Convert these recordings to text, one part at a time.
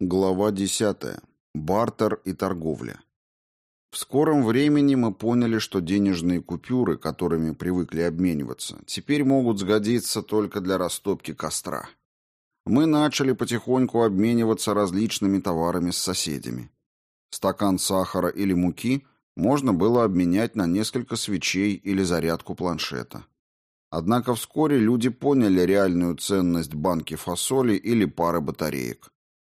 Глава 10. Бартер и торговля. В скором времени мы поняли, что денежные купюры, которыми привыкли обмениваться, теперь могут сгодиться только для растопки костра. Мы начали потихоньку обмениваться различными товарами с соседями. Стакан сахара или муки можно было обменять на несколько свечей или зарядку планшета. Однако вскоре люди поняли реальную ценность банки фасоли или пары батареек.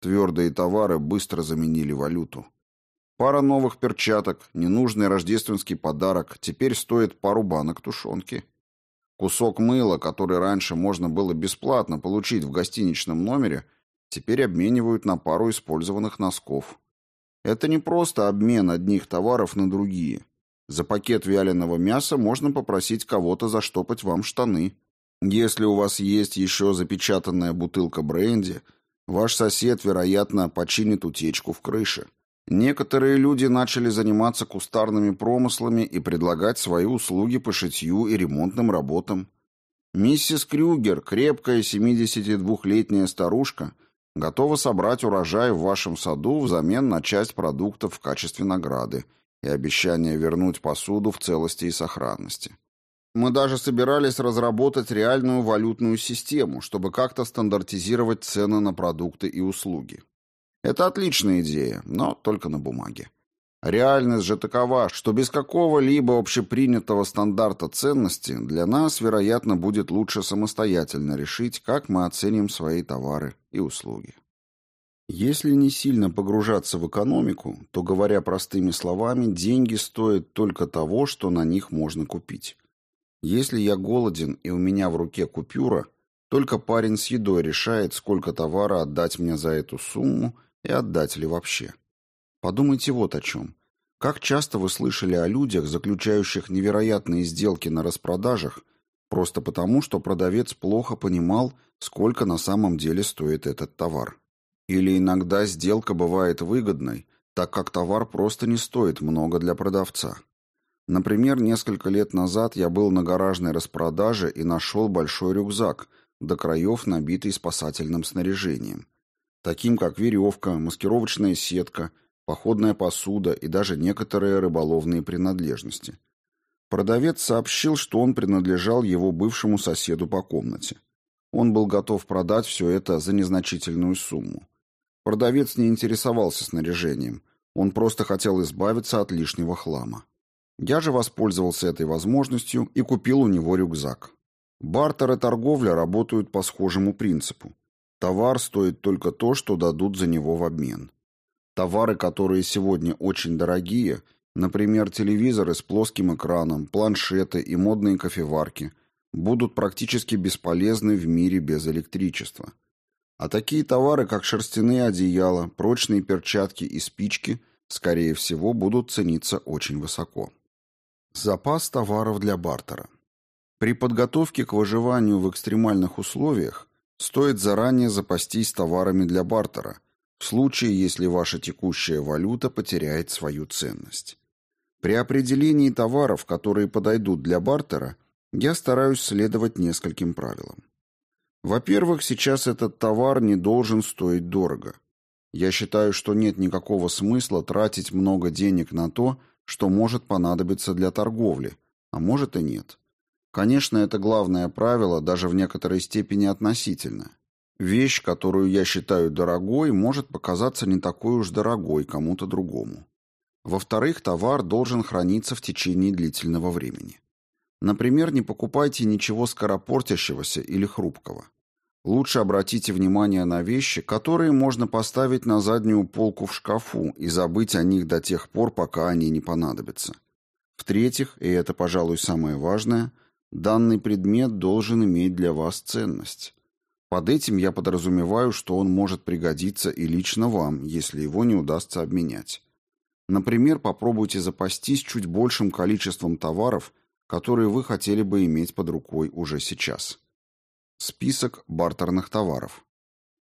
Твердые товары быстро заменили валюту. Пара новых перчаток, ненужный рождественский подарок теперь стоит пару банок тушенки. Кусок мыла, который раньше можно было бесплатно получить в гостиничном номере, теперь обменивают на пару использованных носков. Это не просто обмен одних товаров на другие. За пакет вяленого мяса можно попросить кого-то заштопать вам штаны. Если у вас есть еще запечатанная бутылка бренди – Ваш сосед, вероятно, починит утечку в крыше. Некоторые люди начали заниматься кустарными промыслами и предлагать свои услуги по шитью и ремонтным работам. Миссис Крюгер, крепкая 72-летняя старушка, готова собрать урожай в вашем саду взамен на часть продуктов в качестве награды и обещание вернуть посуду в целости и сохранности. Мы даже собирались разработать реальную валютную систему, чтобы как-то стандартизировать цены на продукты и услуги. Это отличная идея, но только на бумаге. Реальность же такова, что без какого-либо общепринятого стандарта ценности для нас, вероятно, будет лучше самостоятельно решить, как мы оценим свои товары и услуги. Если не сильно погружаться в экономику, то, говоря простыми словами, деньги стоят только того, что на них можно купить. Если я голоден и у меня в руке купюра, только парень с едой решает, сколько товара отдать мне за эту сумму и отдать ли вообще. Подумайте вот о чем. Как часто вы слышали о людях, заключающих невероятные сделки на распродажах, просто потому, что продавец плохо понимал, сколько на самом деле стоит этот товар. Или иногда сделка бывает выгодной, так как товар просто не стоит много для продавца. Например, несколько лет назад я был на гаражной распродаже и нашел большой рюкзак, до краев набитый спасательным снаряжением, таким как веревка, маскировочная сетка, походная посуда и даже некоторые рыболовные принадлежности. Продавец сообщил, что он принадлежал его бывшему соседу по комнате. Он был готов продать все это за незначительную сумму. Продавец не интересовался снаряжением, он просто хотел избавиться от лишнего хлама. Я же воспользовался этой возможностью и купил у него рюкзак. Бартер и торговля работают по схожему принципу. Товар стоит только то, что дадут за него в обмен. Товары, которые сегодня очень дорогие, например, телевизоры с плоским экраном, планшеты и модные кофеварки, будут практически бесполезны в мире без электричества. А такие товары, как шерстяные одеяла, прочные перчатки и спички, скорее всего, будут цениться очень высоко. Запас товаров для бартера. При подготовке к выживанию в экстремальных условиях стоит заранее запастись товарами для бартера, в случае, если ваша текущая валюта потеряет свою ценность. При определении товаров, которые подойдут для бартера, я стараюсь следовать нескольким правилам. Во-первых, сейчас этот товар не должен стоить дорого. Я считаю, что нет никакого смысла тратить много денег на то, что может понадобиться для торговли, а может и нет. Конечно, это главное правило, даже в некоторой степени относительно. Вещь, которую я считаю дорогой, может показаться не такой уж дорогой кому-то другому. Во-вторых, товар должен храниться в течение длительного времени. Например, не покупайте ничего скоропортящегося или хрупкого. Лучше обратите внимание на вещи, которые можно поставить на заднюю полку в шкафу и забыть о них до тех пор, пока они не понадобятся. В-третьих, и это, пожалуй, самое важное, данный предмет должен иметь для вас ценность. Под этим я подразумеваю, что он может пригодиться и лично вам, если его не удастся обменять. Например, попробуйте запастись чуть большим количеством товаров, которые вы хотели бы иметь под рукой уже сейчас. Список бартерных товаров.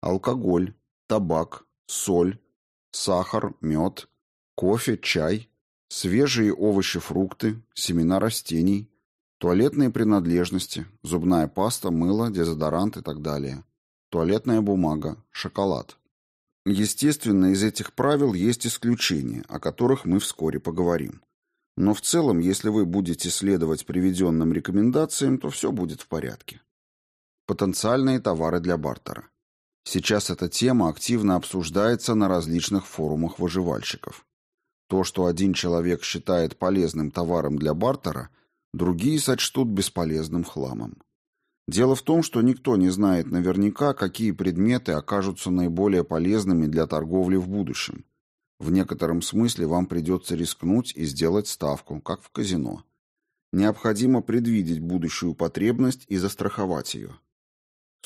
Алкоголь, табак, соль, сахар, мед, кофе, чай, свежие овощи, фрукты, семена растений, туалетные принадлежности, зубная паста, мыло, дезодорант и так далее, туалетная бумага, шоколад. Естественно, из этих правил есть исключения, о которых мы вскоре поговорим. Но в целом, если вы будете следовать приведенным рекомендациям, то все будет в порядке. Потенциальные товары для бартера. Сейчас эта тема активно обсуждается на различных форумах выживальщиков. То, что один человек считает полезным товаром для бартера, другие сочтут бесполезным хламом. Дело в том, что никто не знает наверняка, какие предметы окажутся наиболее полезными для торговли в будущем. В некотором смысле вам придется рискнуть и сделать ставку, как в казино. Необходимо предвидеть будущую потребность и застраховать ее.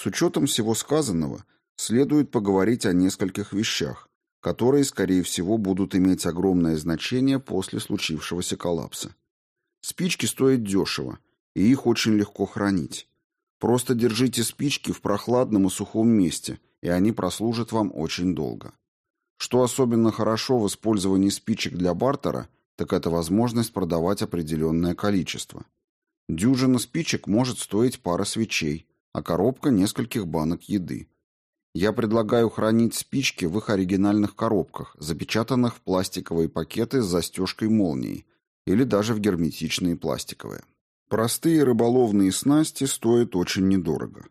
С учетом всего сказанного, следует поговорить о нескольких вещах, которые, скорее всего, будут иметь огромное значение после случившегося коллапса. Спички стоят дешево, и их очень легко хранить. Просто держите спички в прохладном и сухом месте, и они прослужат вам очень долго. Что особенно хорошо в использовании спичек для бартера, так это возможность продавать определенное количество. Дюжина спичек может стоить пара свечей, а коробка – нескольких банок еды. Я предлагаю хранить спички в их оригинальных коробках, запечатанных в пластиковые пакеты с застежкой-молнией или даже в герметичные пластиковые. Простые рыболовные снасти стоят очень недорого.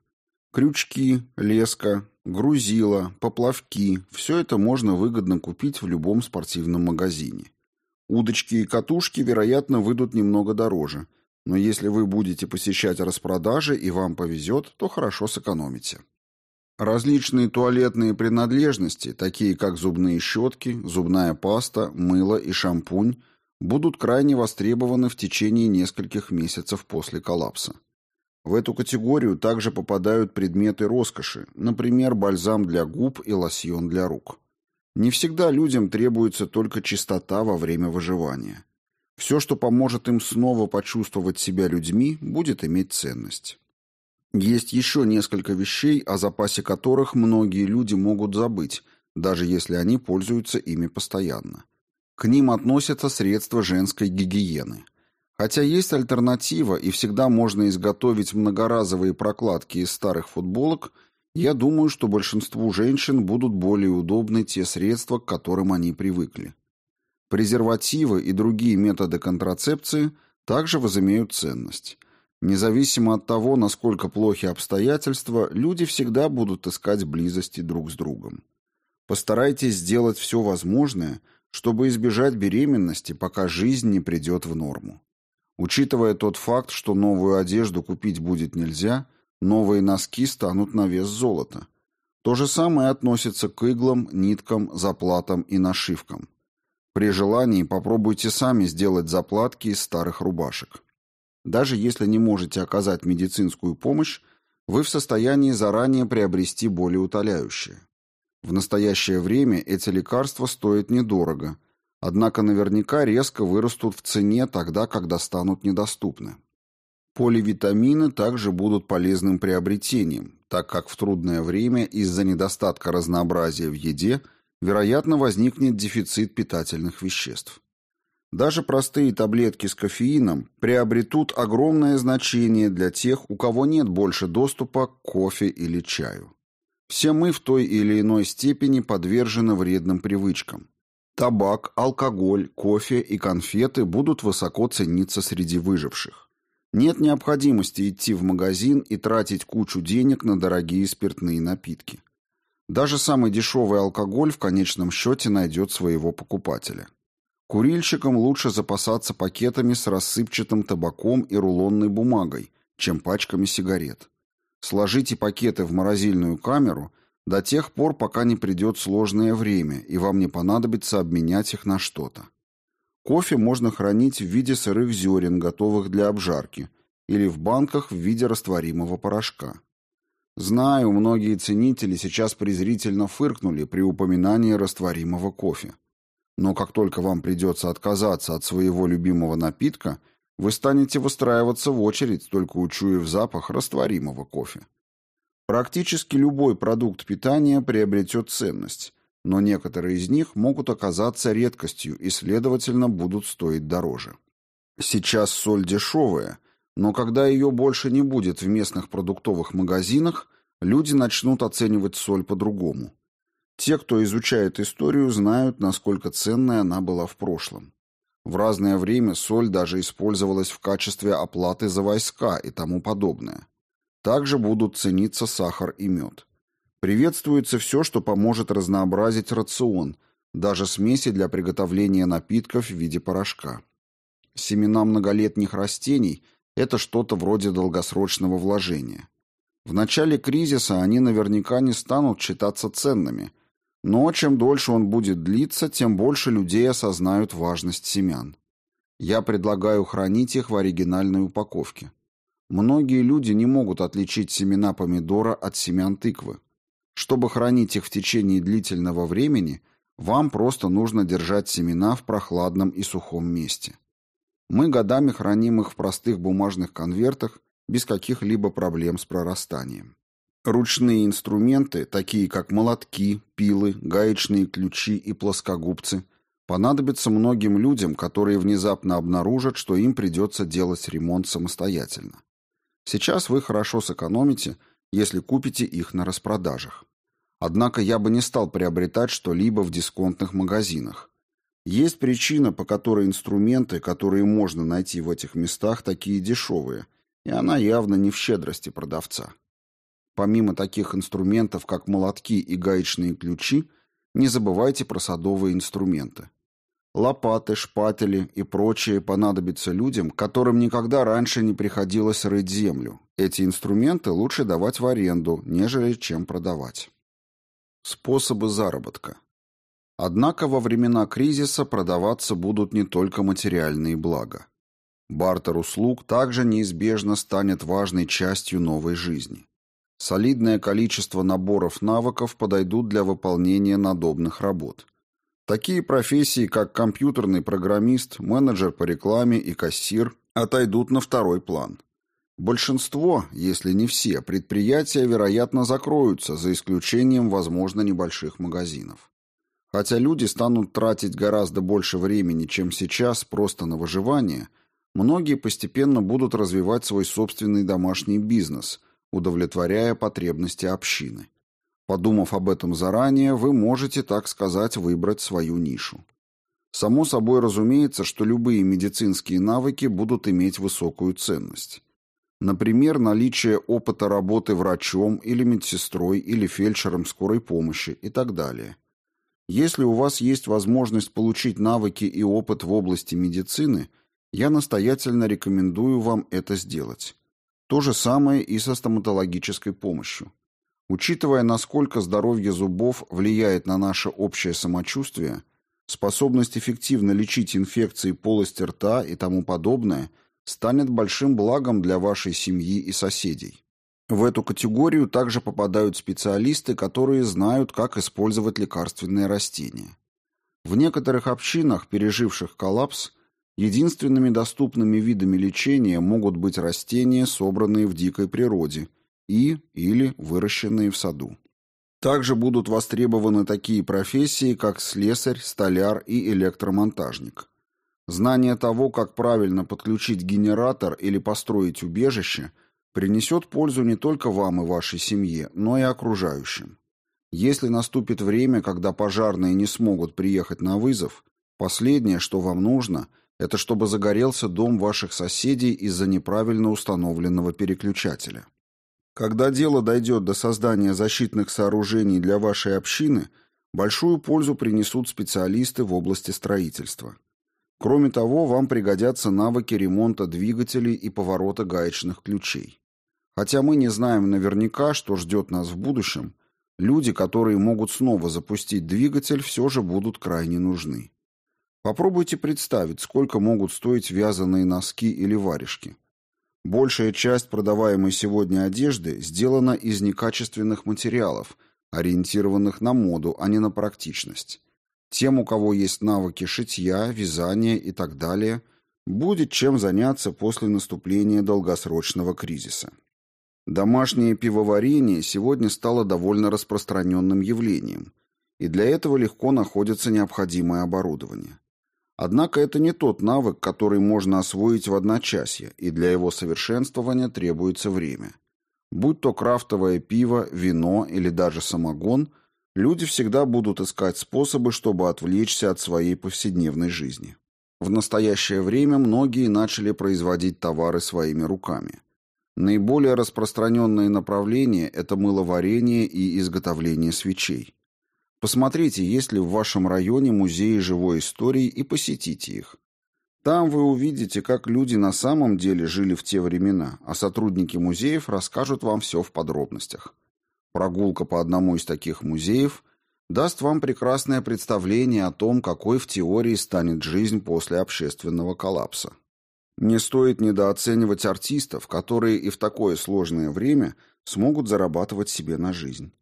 Крючки, леска, грузила, поплавки – все это можно выгодно купить в любом спортивном магазине. Удочки и катушки, вероятно, выйдут немного дороже, но если вы будете посещать распродажи и вам повезет, то хорошо сэкономите. Различные туалетные принадлежности, такие как зубные щетки, зубная паста, мыло и шампунь, будут крайне востребованы в течение нескольких месяцев после коллапса. В эту категорию также попадают предметы роскоши, например, бальзам для губ и лосьон для рук. Не всегда людям требуется только чистота во время выживания. Все, что поможет им снова почувствовать себя людьми, будет иметь ценность. Есть еще несколько вещей, о запасе которых многие люди могут забыть, даже если они пользуются ими постоянно. К ним относятся средства женской гигиены. Хотя есть альтернатива и всегда можно изготовить многоразовые прокладки из старых футболок, я думаю, что большинству женщин будут более удобны те средства, к которым они привыкли. Презервативы и другие методы контрацепции также возымеют ценность. Независимо от того, насколько плохи обстоятельства, люди всегда будут искать близости друг с другом. Постарайтесь сделать все возможное, чтобы избежать беременности, пока жизнь не придет в норму. Учитывая тот факт, что новую одежду купить будет нельзя, новые носки станут на вес золота. То же самое относится к иглам, ниткам, заплатам и нашивкам. При желании попробуйте сами сделать заплатки из старых рубашек. Даже если не можете оказать медицинскую помощь, вы в состоянии заранее приобрести более утоляющее. В настоящее время эти лекарства стоят недорого, однако наверняка резко вырастут в цене тогда, когда станут недоступны. Поливитамины также будут полезным приобретением, так как в трудное время из-за недостатка разнообразия в еде вероятно возникнет дефицит питательных веществ. Даже простые таблетки с кофеином приобретут огромное значение для тех, у кого нет больше доступа к кофе или чаю. Все мы в той или иной степени подвержены вредным привычкам. Табак, алкоголь, кофе и конфеты будут высоко цениться среди выживших. Нет необходимости идти в магазин и тратить кучу денег на дорогие спиртные напитки. Даже самый дешевый алкоголь в конечном счете найдет своего покупателя. Курильщикам лучше запасаться пакетами с рассыпчатым табаком и рулонной бумагой, чем пачками сигарет. Сложите пакеты в морозильную камеру до тех пор, пока не придет сложное время, и вам не понадобится обменять их на что-то. Кофе можно хранить в виде сырых зерен, готовых для обжарки, или в банках в виде растворимого порошка. Знаю, многие ценители сейчас презрительно фыркнули при упоминании растворимого кофе. Но как только вам придется отказаться от своего любимого напитка, вы станете выстраиваться в очередь, только учуяв запах растворимого кофе. Практически любой продукт питания приобретет ценность, но некоторые из них могут оказаться редкостью и, следовательно, будут стоить дороже. Сейчас соль дешевая, но когда ее больше не будет в местных продуктовых магазинах, люди начнут оценивать соль по-другому. Те, кто изучает историю, знают, насколько ценной она была в прошлом. В разное время соль даже использовалась в качестве оплаты за войска и тому подобное. Также будут цениться сахар и мед. Приветствуется все, что поможет разнообразить рацион, даже смеси для приготовления напитков в виде порошка. Семена многолетних растений – это что-то вроде долгосрочного вложения. В начале кризиса они наверняка не станут считаться ценными, но чем дольше он будет длиться, тем больше людей осознают важность семян. Я предлагаю хранить их в оригинальной упаковке. Многие люди не могут отличить семена помидора от семян тыквы. Чтобы хранить их в течение длительного времени, вам просто нужно держать семена в прохладном и сухом месте. Мы годами храним их в простых бумажных конвертах без каких-либо проблем с прорастанием. Ручные инструменты, такие как молотки, пилы, гаечные ключи и плоскогубцы, понадобятся многим людям, которые внезапно обнаружат, что им придется делать ремонт самостоятельно. Сейчас вы хорошо сэкономите – если купите их на распродажах. Однако я бы не стал приобретать что-либо в дисконтных магазинах. Есть причина, по которой инструменты, которые можно найти в этих местах, такие дешевые, и она явно не в щедрости продавца. Помимо таких инструментов, как молотки и гаечные ключи, не забывайте про садовые инструменты. Лопаты, шпатели и прочее понадобятся людям, которым никогда раньше не приходилось рыть землю. Эти инструменты лучше давать в аренду, нежели чем продавать. Способы заработка. Однако во времена кризиса продаваться будут не только материальные блага. Бартер услуг также неизбежно станет важной частью новой жизни. Солидное количество наборов навыков подойдут для выполнения надобных работ. Такие профессии, как компьютерный программист, менеджер по рекламе и кассир, отойдут на второй план. Большинство, если не все, предприятия, вероятно, закроются, за исключением, возможно, небольших магазинов. Хотя люди станут тратить гораздо больше времени, чем сейчас, просто на выживание, многие постепенно будут развивать свой собственный домашний бизнес, удовлетворяя потребности общины. Подумав об этом заранее, вы можете, так сказать, выбрать свою нишу. Само собой разумеется, что любые медицинские навыки будут иметь высокую ценность. Например, наличие опыта работы врачом или медсестрой или фельдшером скорой помощи и так далее. Если у вас есть возможность получить навыки и опыт в области медицины, я настоятельно рекомендую вам это сделать. То же самое и со стоматологической помощью. Учитывая, насколько здоровье зубов влияет на наше общее самочувствие, способность эффективно лечить инфекции полости рта и тому подобное станет большим благом для вашей семьи и соседей. В эту категорию также попадают специалисты, которые знают, как использовать лекарственные растения. В некоторых общинах, переживших коллапс, единственными доступными видами лечения могут быть растения, собранные в дикой природе – и или выращенные в саду. Также будут востребованы такие профессии, как слесарь, столяр и электромонтажник. Знание того, как правильно подключить генератор или построить убежище, принесет пользу не только вам и вашей семье, но и окружающим. Если наступит время, когда пожарные не смогут приехать на вызов, последнее, что вам нужно, это чтобы загорелся дом ваших соседей из-за неправильно установленного переключателя. Когда дело дойдет до создания защитных сооружений для вашей общины, большую пользу принесут специалисты в области строительства. Кроме того, вам пригодятся навыки ремонта двигателей и поворота гаечных ключей. Хотя мы не знаем наверняка, что ждет нас в будущем, люди, которые могут снова запустить двигатель, все же будут крайне нужны. Попробуйте представить, сколько могут стоить вязаные носки или варежки. Большая часть продаваемой сегодня одежды сделана из некачественных материалов, ориентированных на моду, а не на практичность. Тем, у кого есть навыки шитья, вязания и так далее, будет чем заняться после наступления долгосрочного кризиса. Домашнее пивоварение сегодня стало довольно распространенным явлением, и для этого легко находится необходимое оборудование. Однако это не тот навык, который можно освоить в одночасье, и для его совершенствования требуется время. Будь то крафтовое пиво, вино или даже самогон, люди всегда будут искать способы, чтобы отвлечься от своей повседневной жизни. В настоящее время многие начали производить товары своими руками. Наиболее распространенные направления – это мыловарение и изготовление свечей. Посмотрите, есть ли в вашем районе музеи живой истории и посетите их. Там вы увидите, как люди на самом деле жили в те времена, а сотрудники музеев расскажут вам все в подробностях. Прогулка по одному из таких музеев даст вам прекрасное представление о том, какой в теории станет жизнь после общественного коллапса. Не стоит недооценивать артистов, которые и в такое сложное время смогут зарабатывать себе на жизнь.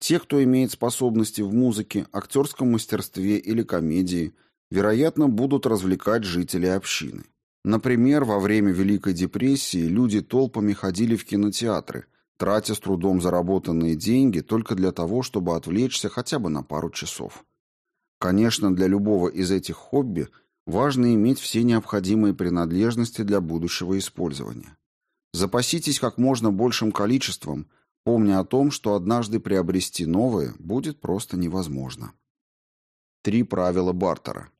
Те, кто имеет способности в музыке, актерском мастерстве или комедии, вероятно, будут развлекать жителей общины. Например, во время Великой депрессии люди толпами ходили в кинотеатры, тратя с трудом заработанные деньги только для того, чтобы отвлечься хотя бы на пару часов. Конечно, для любого из этих хобби – важно иметь все необходимые принадлежности для будущего использования. Запаситесь как можно большим количеством, помня о том, что однажды приобрести новое будет просто невозможно. Три правила бартера.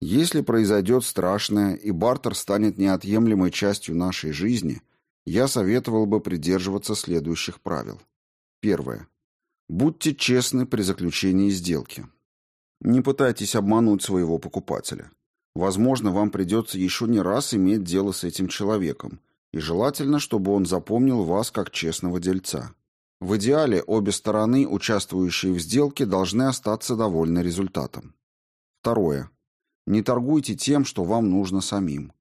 Если произойдет страшное, и бартер станет неотъемлемой частью нашей жизни, я советовал бы придерживаться следующих правил. Первое. Будьте честны при заключении сделки. Не пытайтесь обмануть своего покупателя. Возможно, вам придется еще не раз иметь дело с этим человеком, и желательно, чтобы он запомнил вас как честного дельца. В идеале обе стороны, участвующие в сделке, должны остаться довольны результатом. Второе. Не торгуйте тем, что вам нужно самим.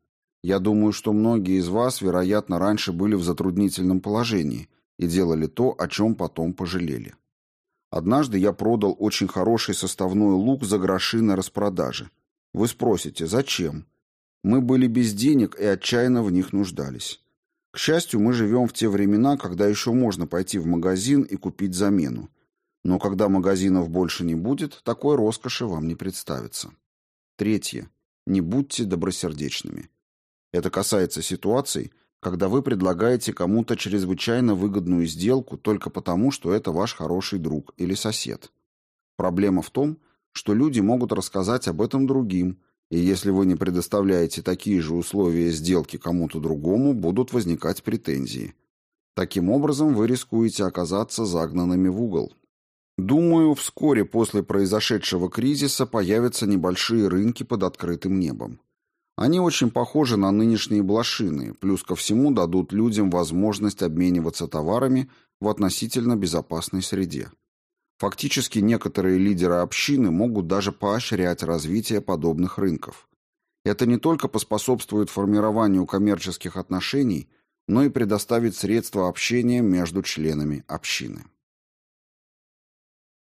Я думаю, что многие из вас, вероятно, раньше были в затруднительном положении и делали то, о чем потом пожалели. Однажды я продал очень хороший составной лук за гроши на распродаже – вы спросите, зачем? Мы были без денег и отчаянно в них нуждались. К счастью, мы живем в те времена, когда еще можно пойти в магазин и купить замену. Но когда магазинов больше не будет, такой роскоши вам не представится. Третье. Не будьте добросердечными. Это касается ситуаций, когда вы предлагаете кому-то чрезвычайно выгодную сделку только потому, что это ваш хороший друг или сосед. Проблема в том, что что люди могут рассказать об этом другим, и если вы не предоставляете такие же условия сделки кому-то другому, будут возникать претензии. Таким образом, вы рискуете оказаться загнанными в угол. Думаю, вскоре после произошедшего кризиса появятся небольшие рынки под открытым небом. Они очень похожи на нынешние блошиные, плюс ко всему дадут людям возможность обмениваться товарами в относительно безопасной среде. Фактически некоторые лидеры общины могут даже поощрять развитие подобных рынков. Это не только поспособствует формированию коммерческих отношений, но и предоставит средства общения между членами общины.